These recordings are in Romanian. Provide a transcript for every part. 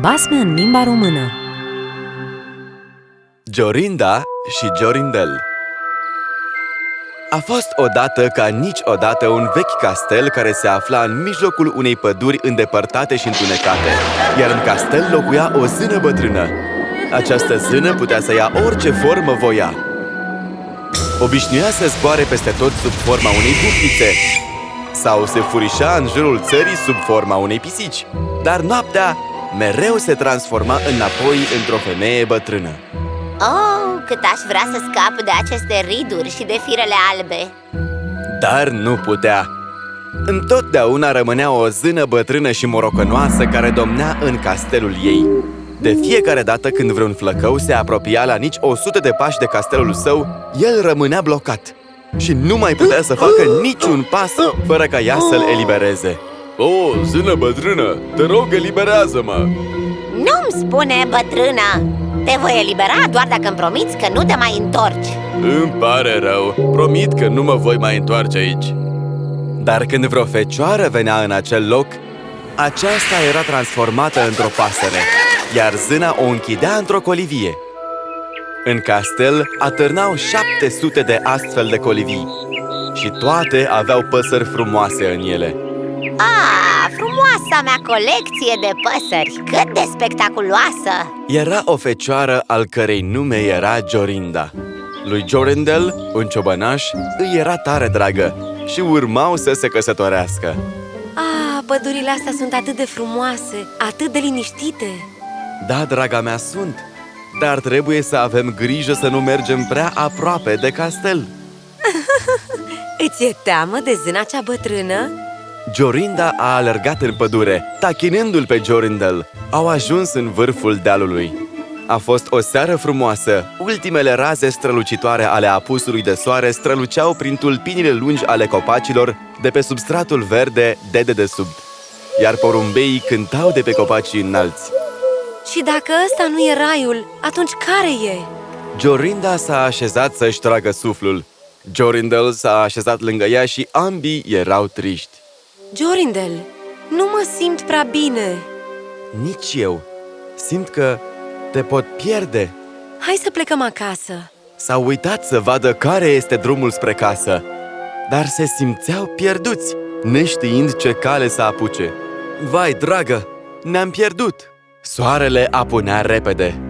Basme în limba română. Jorinda și Jorindel. A fost odată ca niciodată un vechi castel care se afla în mijlocul unei păduri îndepărtate și întunecate Iar în castel locuia o zână bătrână. Această zână putea să ia orice formă voia. Obișnuia să zboare peste tot sub forma unei bufnițe Sau se furișa în jurul țării sub forma unei pisici Dar noaptea mereu se transforma înapoi într-o femeie bătrână. Oh, cât aș vrea să scap de aceste riduri și de firele albe. Dar nu putea. Întotdeauna rămânea o zână bătrână și morocănoasă care domnea în castelul ei. De fiecare dată când vreun flăcău se apropia la nici o sută de pași de castelul său El rămânea blocat Și nu mai putea să facă niciun pas fără ca ea să-l elibereze O, zână bătrână, te rog, eliberează-mă. Nu-mi spune, bătrână. Te voi elibera doar dacă îmi promiți că nu te mai întorci. Îmi pare rău, promit că nu mă voi mai întoarce aici. Dar când vreo fecioară venea în acel loc Aceasta era transformată într-o pasăre Iar zâna o închidea într-o colivie. În castel atârnau 700 de astfel de colivii Și toate aveau păsări frumoase în ele. Ah, frumoasa mea colecție de păsări. Cât de spectaculoasă! Era o fecioară al cărei nume era Jorinda. Lui Jorindel, un ciobănaș, îi era tare dragă Și urmau să se căsătorească. Ah, pădurile astea sunt atât de frumoase, atât de liniștite. Da, draga mea, sunt Dar trebuie să avem grijă să nu mergem prea aproape de castel. Îți e teamă de zâna cea bătrână? Jorinda a alergat în pădure, tachinându-l pe Jorindel. Au ajuns în vârful dealului. A fost o seară frumoasă. Ultimele raze strălucitoare ale apusului de soare străluceau prin tulpinile lungi ale copacilor de pe substratul verde de dedesubt. Iar porumbeii cântau de pe copacii înalți. Și dacă ăsta nu e raiul, atunci care e? Jorinda s-a așezat să-și tragă suflul. Jorindel s-a așezat lângă ea și ambii erau triști Jorindel, nu mă simt prea bine. Nici eu. Simt că te pot pierde. Hai să plecăm acasă. S-au uitat să vadă care este drumul spre casă Dar se simțeau pierduți Neștiind ce cale să apuce. Vai, dragă, ne-am pierdut! Soarele apunea repede.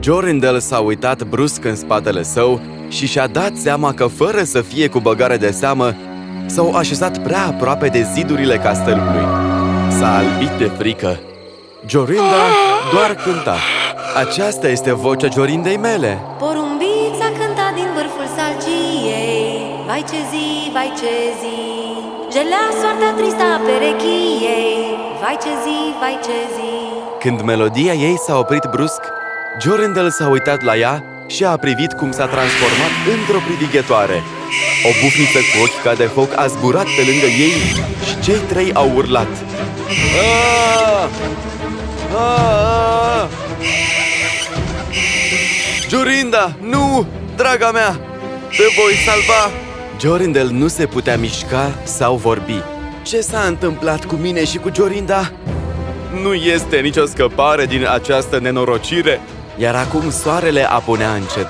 Jorindel s-a uitat brusc în spatele său și și-a dat seama că fără să fie cu băgare de seamă S-au așezat prea aproape de zidurile castelului. S-a albit de frică. Jorinda doar cânta. Aceasta este vocea Jorindei mele. Porumbița cânta din vârful salciei. Vai ce zi, vai ce zi. Gelea soarta trista a perechiei. Vai ce zi, vai ce zi. Când melodia ei s-a oprit brusc Jorindel s-a uitat la ea și a privit cum s-a transformat într-o privighetoare O bufniță cu ochi ca de foc a zburat pe lângă ei și cei trei au urlat Aaaa! Aaaa! Jorinda, nu! Draga mea! Te voi salva! Jorindel nu se putea mișca sau vorbi Ce s-a întâmplat cu mine și cu Jorinda? Nu este nicio scăpare din această nenorocire Iar acum soarele apunea încet.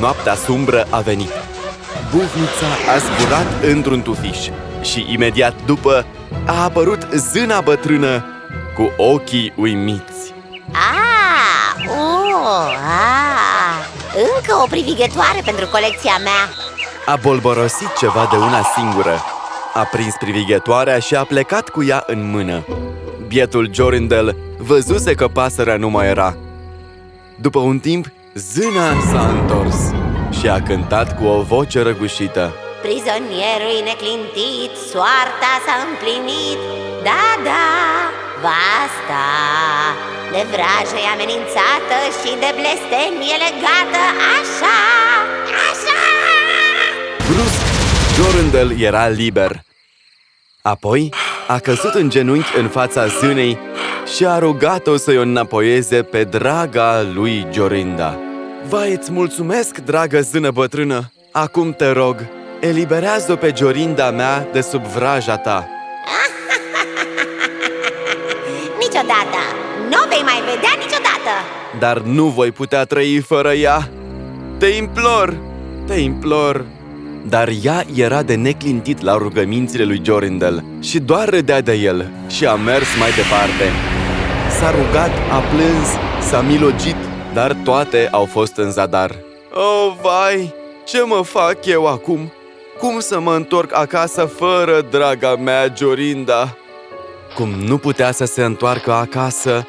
Noaptea sumbră a venit. Bufnița a zburat într-un tufiș Și imediat după a apărut zâna bătrână Cu ochii uimiți. Ah, uh, ah Încă o privighetoare pentru colecția mea. A bolborosit ceva de una singură. A prins privighetoarea și a plecat cu ea în mână. Bietul Jorindel văzuse că pasărea nu mai era După un timp, zâna s-a întors și a cântat cu o voce răgușită. Prizonierul neclintit, soarta s-a împlinit. Da, da, va sta. De vrajă e amenințată și de blestem e legată. Așa, așa. Brusc, Jorindel era liber. Apoi a căzut în genunchi în fața zânei și a rugat-o să-i o înapoieze pe draga lui Jorinda Vai, îți mulțumesc, dragă zână bătrână! Acum te rog, eliberează-o pe Jorinda mea de sub vraja ta. Niciodată. Nu o vei mai vedea niciodată. Dar nu voi putea trăi fără ea. Te implor, te implor Dar ea era de neclintit la rugămințile lui Jorindel Și doar râdea de el și a mers mai departe S-a rugat, a plâns, s-a milogit Dar toate au fost în zadar Oh, vai! Ce mă fac eu acum? Cum să mă întorc acasă fără draga mea Jorinda? Cum nu putea să se întoarcă acasă,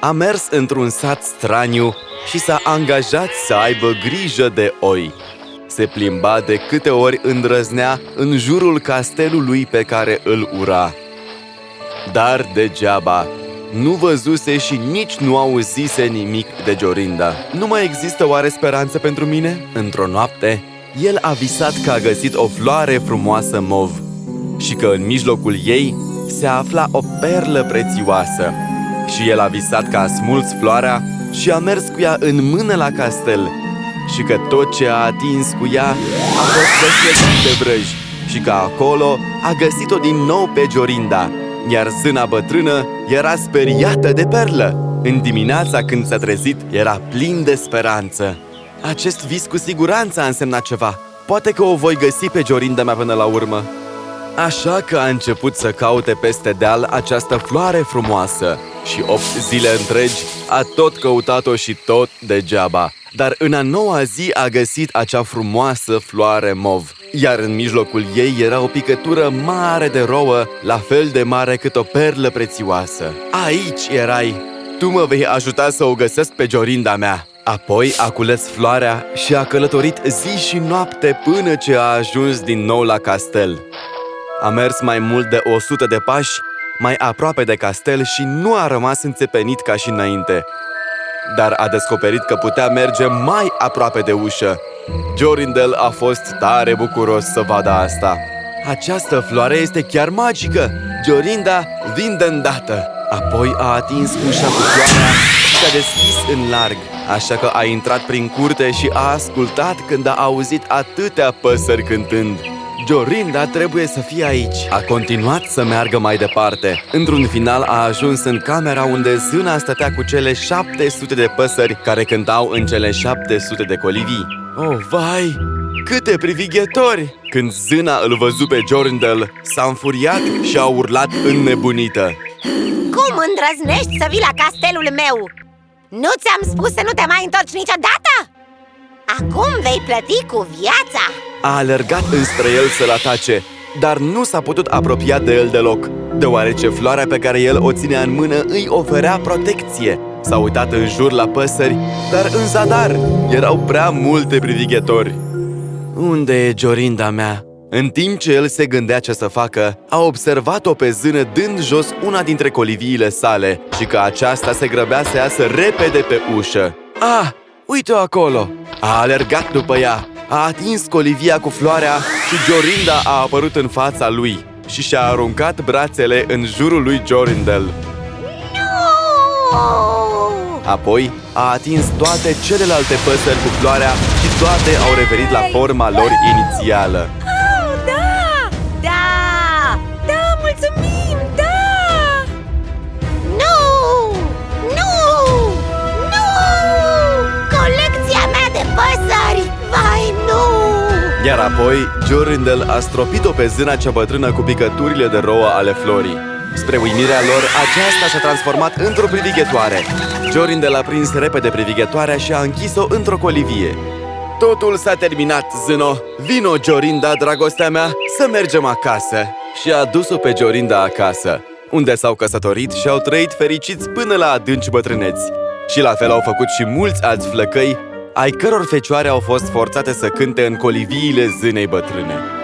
a mers într-un sat straniu și s-a angajat să aibă grijă de oi. Se plimba de câte ori îndrăznea în jurul castelului pe care îl ura. Dar degeaba, nu văzuse și nici nu auzise nimic de Jorinda. Nu mai există oare speranță pentru mine? Într-o noapte, el a visat că a găsit o floare frumoasă mov și că în mijlocul ei se afla o perlă prețioasă. Și el a visat că a smuls floarea și a mers cu ea în mână la castel și că tot ce a atins cu ea a fost răsplătit de vrăji și că acolo a găsit-o din nou pe Jorinda, iar zâna bătrână era speriată de perlă. În dimineața când s-a trezit, era plin de speranță. Acest vis cu siguranță a însemnat ceva. Poate că o voi găsi pe Jorinda mea până la urmă. Așa că a început să caute peste deal această floare frumoasă și opt zile întregi a tot căutat-o și tot degeaba. Dar în a noua zi a găsit acea frumoasă floare mov, iar în mijlocul ei era o picătură mare de rouă, la fel de mare cât o perlă prețioasă. Aici erai! Tu mă vei ajuta să o găsesc pe Jorinda mea! Apoi a cules floarea și a călătorit zi și noapte până ce a ajuns din nou la castel. A mers mai mult de 100 de pași, mai aproape de castel și nu a rămas înțepenit ca și înainte. Dar a descoperit că putea merge mai aproape de ușă. Jorindel a fost tare bucuros să vadă asta. Această floare este chiar magică! Jorinda, vin de îndată! Apoi a atins ușa cu floarea și s-a deschis în larg, așa că a intrat prin curte și a ascultat când a auzit atâtea păsări cântând. Jorinda trebuie să fie aici. A continuat să meargă mai departe. Într-un final a ajuns în camera unde zâna stătea cu cele 700 de păsări care cântau în cele 700 de colivii. Oh, vai! Câte privighetori! Când zâna îl văzu pe Jorindel, s-a înfuriat și a urlat înnebunită. Cum îndrăznești să vii la castelul meu? Nu ți-am spus să nu te mai întorci niciodată? Acum vei plăti cu viața! A alergat înspre el să-l atace, dar nu s-a putut apropia de el deloc, deoarece floarea pe care el o ținea în mână îi oferea protecție. S-a uitat în jur la păsări, dar în zadar erau prea multe privighetori. Unde e Jorinda mea? În timp ce el se gândea ce să facă, a observat-o pe zână dând jos una dintre coliviile sale și că aceasta se grăbea să iasă repede pe ușă. Ah, uite-o acolo! A alergat după ea, a atins colivia cu floarea și Jorinda a apărut în fața lui și și-a aruncat brațele în jurul lui Jorindel. Nu! Apoi a atins toate celelalte păsări cu floarea și toate au revenit la forma lor inițială. Apoi, Jorindel a stropit-o pe zâna cea bătrână cu picăturile de rouă ale florii. Spre uimirea lor, aceasta s-a transformat într-o privighetoare. Jorindel a prins repede privighetoarea și a închis-o într-o colivie. Totul s-a terminat, zâno! Vino, Jorinda, dragostea mea, să mergem acasă! Și a dus-o pe Jorinda acasă, unde s-au căsătorit și au trăit fericiți până la adânci bătrâneți. Și la fel au făcut și mulți alți flăcăi, ai căror fecioare au fost forțate să cânte în coliviile zânei bătrâne.